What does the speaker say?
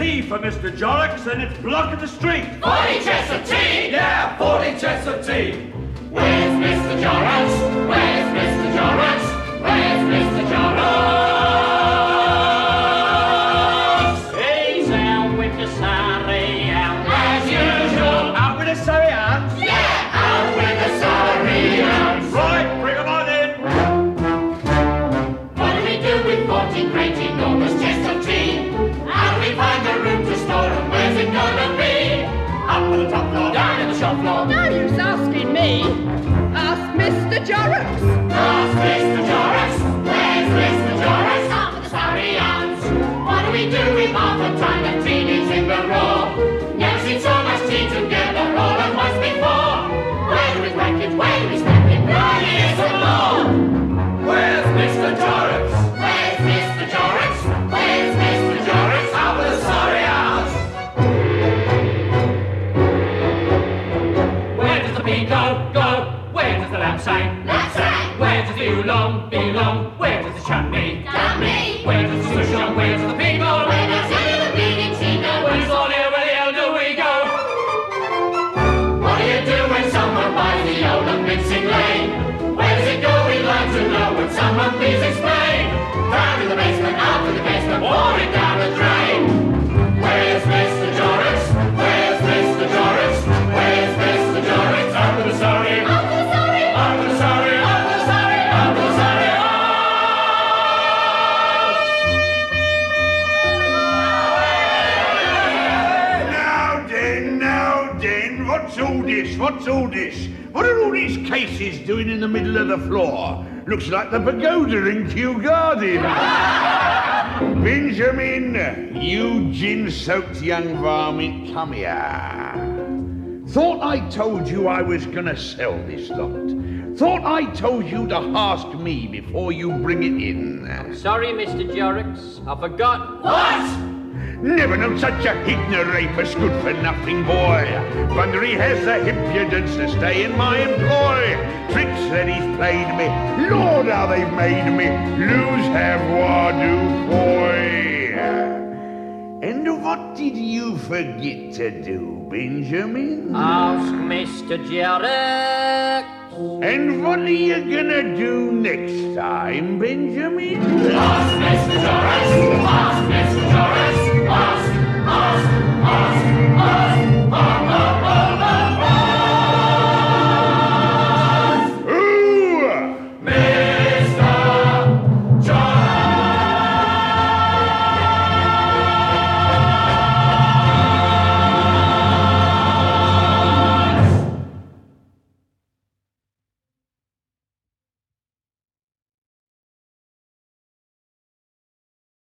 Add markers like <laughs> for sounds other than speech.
tea for Mr. Jorrocks and it's blocking the street. 40 chests of tea! Yeah, 40 chests of tea. Where's Mr. Jorrocks? Mr. Where does sing? That's right. Where does the oolong belong? Where does the chutney? Dummy. Where does the sush go? Where does the pea go? Where does any of the bleeding tea go? Where's all here? Where the hell do we go? What do you do when someone buys the old and mincing lane? Where does it go? We'd like to know. Would someone please explain? Down in the basement, what's all this? What's all this? What are all these cases doing in the middle of the floor? Looks like the pagoda in Kew Garden. <laughs> Benjamin, you gin-soaked young varmint, come here. Thought I told you I was gonna sell this lot. Thought I told you to ask me before you bring it in. I'm Sorry, Mr. Jorrocks. I forgot. What? Never known such a ignorapus good for nothing boy. Bundery has the impudence to stay in my employ. Tricks that he's played me, Lord how they've made me lose avoirdupois. And what did you forget to do, Benjamin? Ask Mr. Jorrocks. And what are you gonna do next time, Benjamin? Ask Mr. Jorrocks. Ask Mr. Jorrocks. Ask